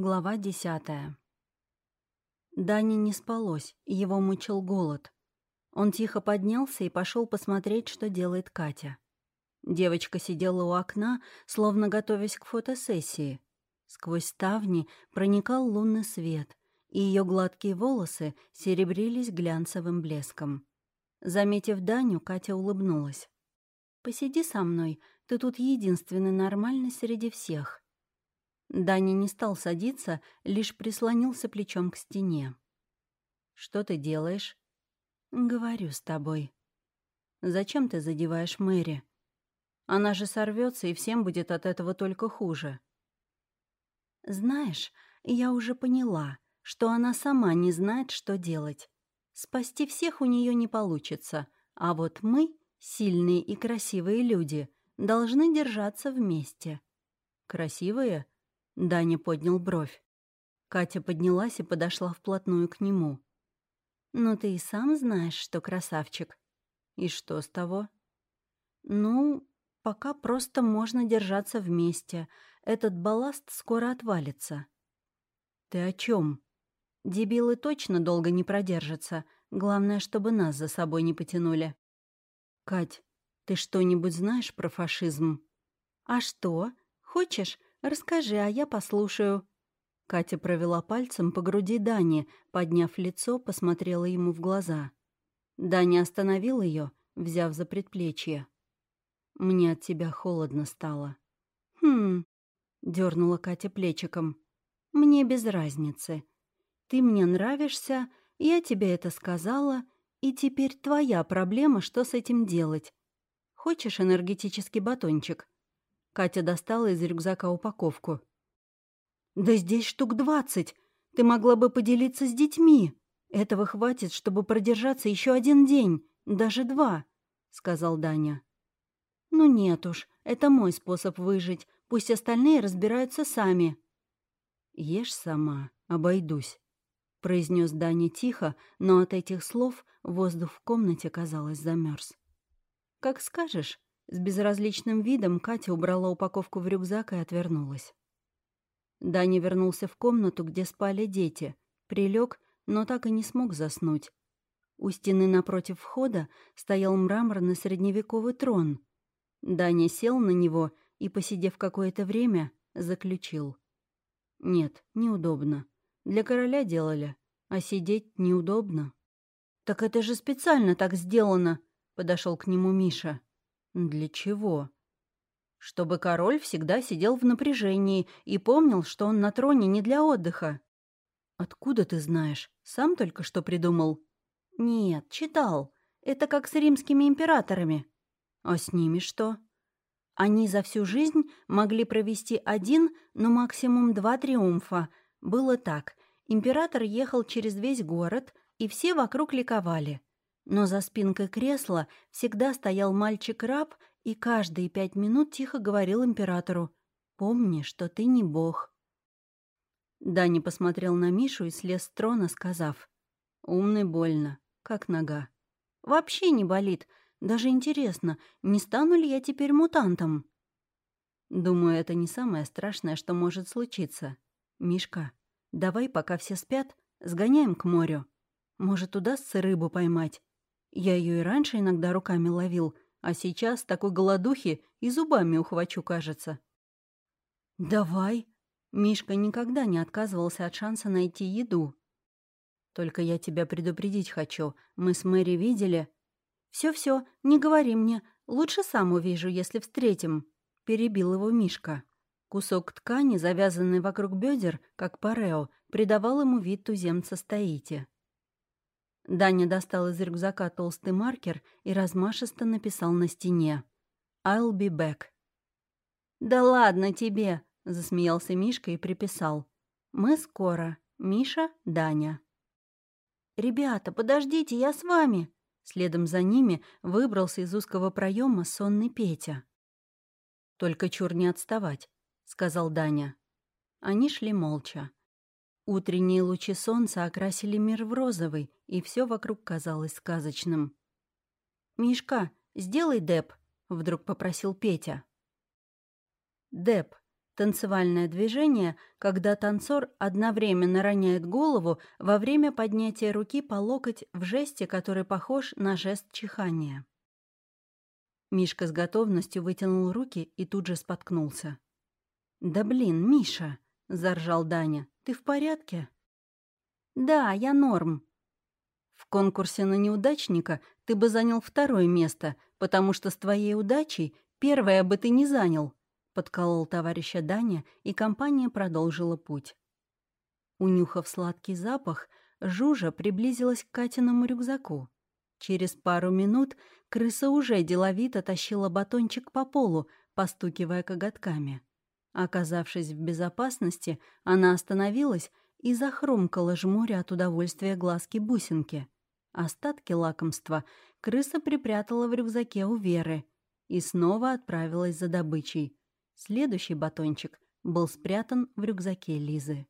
Глава десятая. Дани не спалось, его мучил голод. Он тихо поднялся и пошел посмотреть, что делает Катя. Девочка сидела у окна, словно готовясь к фотосессии. Сквозь ставни проникал лунный свет, и ее гладкие волосы серебрились глянцевым блеском. Заметив Даню, Катя улыбнулась. «Посиди со мной, ты тут единственный нормальный среди всех». Даня не стал садиться, лишь прислонился плечом к стене. «Что ты делаешь?» «Говорю с тобой». «Зачем ты задеваешь Мэри? Она же сорвется, и всем будет от этого только хуже». «Знаешь, я уже поняла, что она сама не знает, что делать. Спасти всех у нее не получится, а вот мы, сильные и красивые люди, должны держаться вместе». «Красивые?» Даня поднял бровь. Катя поднялась и подошла вплотную к нему. «Ну, ты и сам знаешь, что красавчик. И что с того?» «Ну, пока просто можно держаться вместе. Этот балласт скоро отвалится». «Ты о чем? Дебилы точно долго не продержатся. Главное, чтобы нас за собой не потянули». «Кать, ты что-нибудь знаешь про фашизм?» «А что? Хочешь, Расскажи, а я послушаю». Катя провела пальцем по груди Дани, подняв лицо, посмотрела ему в глаза. Даня остановил ее, взяв за предплечье. «Мне от тебя холодно стало». «Хм...» — дернула Катя плечиком. «Мне без разницы. Ты мне нравишься, я тебе это сказала, и теперь твоя проблема, что с этим делать. Хочешь энергетический батончик? Катя достала из рюкзака упаковку. «Да здесь штук двадцать. Ты могла бы поделиться с детьми. Этого хватит, чтобы продержаться еще один день, даже два», — сказал Даня. «Ну нет уж, это мой способ выжить. Пусть остальные разбираются сами». «Ешь сама, обойдусь», — произнес Даня тихо, но от этих слов воздух в комнате, казалось, замерз. «Как скажешь», с безразличным видом Катя убрала упаковку в рюкзак и отвернулась. Даня вернулся в комнату, где спали дети, прилег, но так и не смог заснуть. У стены напротив входа стоял мраморный средневековый трон. Даня сел на него и, посидев какое-то время, заключил. «Нет, неудобно. Для короля делали, а сидеть неудобно». «Так это же специально так сделано», — подошел к нему Миша. Для чего? Чтобы король всегда сидел в напряжении и помнил, что он на троне не для отдыха. Откуда ты знаешь? Сам только что придумал? Нет, читал. Это как с римскими императорами. А с ними что? Они за всю жизнь могли провести один, но максимум два триумфа. Было так. Император ехал через весь город, и все вокруг ликовали. Но за спинкой кресла всегда стоял мальчик-раб и каждые пять минут тихо говорил императору «Помни, что ты не бог». Дани посмотрел на Мишу и слез с трона, сказав «Умный больно, как нога». «Вообще не болит. Даже интересно, не стану ли я теперь мутантом?» «Думаю, это не самое страшное, что может случиться. Мишка, давай, пока все спят, сгоняем к морю. Может, удастся рыбу поймать. Я ее и раньше иногда руками ловил, а сейчас такой голодухи и зубами ухвачу, кажется. «Давай!» Мишка никогда не отказывался от шанса найти еду. «Только я тебя предупредить хочу. Мы с Мэри видели...» «Все-все, не говори мне. Лучше сам увижу, если встретим», — перебил его Мишка. Кусок ткани, завязанный вокруг бедер, как парео, придавал ему вид туземца Стаити. Даня достал из рюкзака толстый маркер и размашисто написал на стене «I'll be back». «Да ладно тебе!» — засмеялся Мишка и приписал. «Мы скоро. Миша, Даня». «Ребята, подождите, я с вами!» Следом за ними выбрался из узкого проема сонный Петя. «Только чур не отставать», — сказал Даня. Они шли молча. Утренние лучи солнца окрасили мир в розовый, и все вокруг казалось сказочным. «Мишка, сделай деп», — вдруг попросил Петя. Деп — Танцевальное движение, когда танцор одновременно роняет голову во время поднятия руки по локоть в жесте, который похож на жест чихания. Мишка с готовностью вытянул руки и тут же споткнулся. «Да блин, Миша!» — заржал Даня. «Ты в порядке?» «Да, я норм». «В конкурсе на неудачника ты бы занял второе место, потому что с твоей удачей первое бы ты не занял», подколол товарища Даня, и компания продолжила путь. Унюхав сладкий запах, Жужа приблизилась к Катиному рюкзаку. Через пару минут крыса уже деловито тащила батончик по полу, постукивая коготками. Оказавшись в безопасности, она остановилась и захрумкала жмуря от удовольствия глазки-бусинки. Остатки лакомства крыса припрятала в рюкзаке у Веры и снова отправилась за добычей. Следующий батончик был спрятан в рюкзаке Лизы.